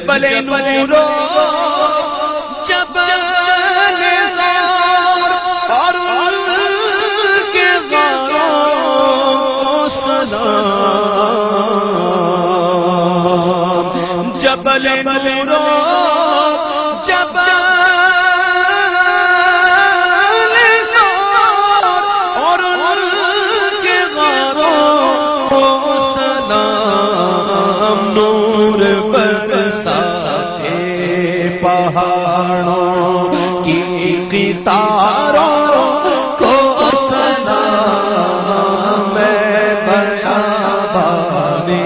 جبل نورو جبل اور کے غاروں سلام۔ جبل نورو جبل اور کے غاروں سلام۔ نور برساتے پہاڑوں کی قطاروں کو سلام میں بیابانے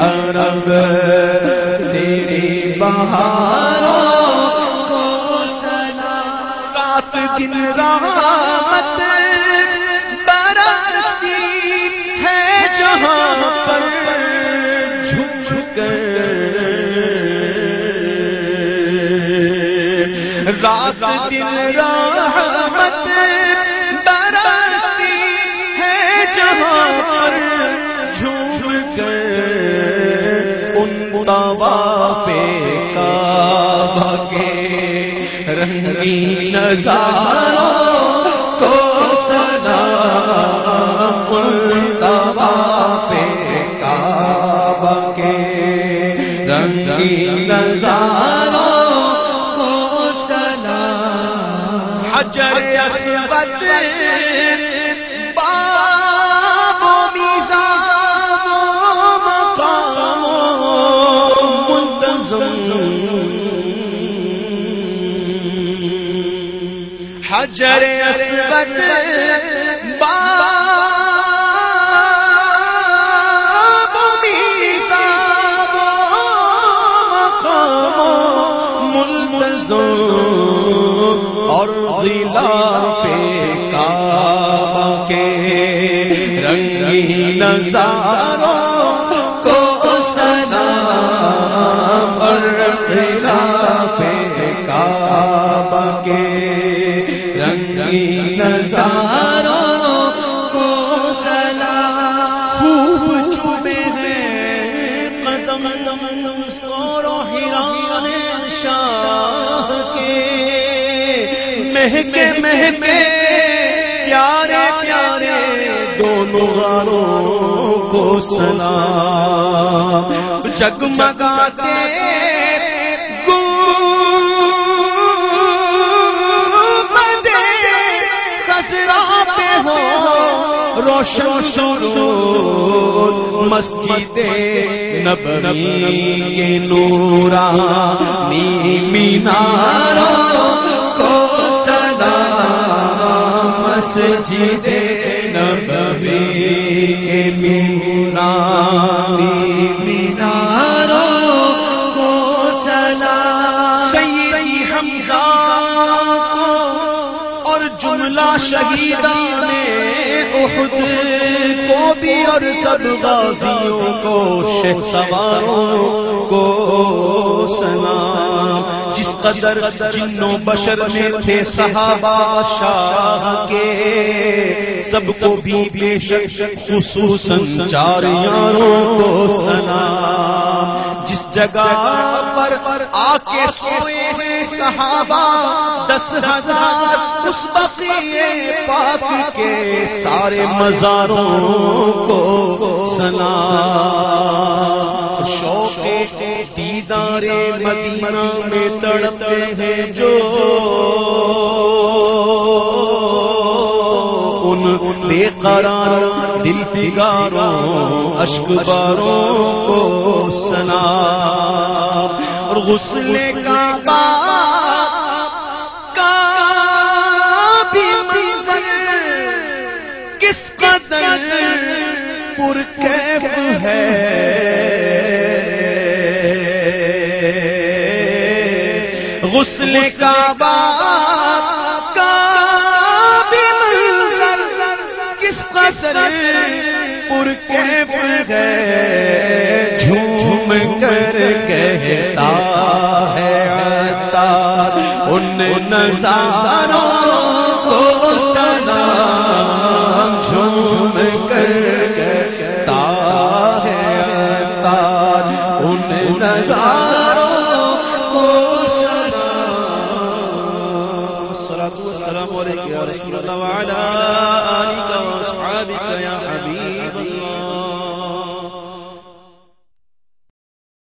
عرب تیری بہاروں کو سلام رات دن رات رات دن رحمت برستی ہے جہاں پر جھوم کر ان طواف کعبہ کے رنگی نظارہ حجر اسود باب و میزان و مقام منتظم. حجر اسود اور غلاف کعبہ کے رنگی نظاروں کو سلام اور غلاف کعبہ کے رنگی نظاروں کو سلام خوب چوبے ہیں قدم اور ہیران شاہ کے مہکے مہکے پیارے پیارے دونوں غاروں کو سلام۔ جگمگاتے گنبدے خزرا پہ ہو۔ روشن شروع مسجد نبوی کے نورا نی میناروں سلام مسجد نبوی کے نورانی میناروں کو سیدی حمزہ کو اور جملہ شہیدان احد کو بھی اور سب غازیوں کو شہ سواروں کو سلام جس قدر جنوں بشر میں تھے صحابہ شاہ کے، سب کو بھی بے شک خصوصاً چار یاروں کو سلام جس جگہ پر آ کے سوئے ہیں صحابہ، دس ہزار اس بقیے پاک کے سارے مزاروں کو سلام شوق دیدار مدینہ میں تڑپتے ہیں جو ان بے قرار دل فگاروں اشک باروں کو سلام اور غسل کا با کا قدر پر کیف ہے؟ غسل کعبہ کا بھی منظر کس قصر پر کے پر گئے جھوم کر کہتا ہے عطا۔ ان نظاروں الصلاة والسلام عليك يا رسول الله وعلى آلك وأصحابك يا حبيب الله.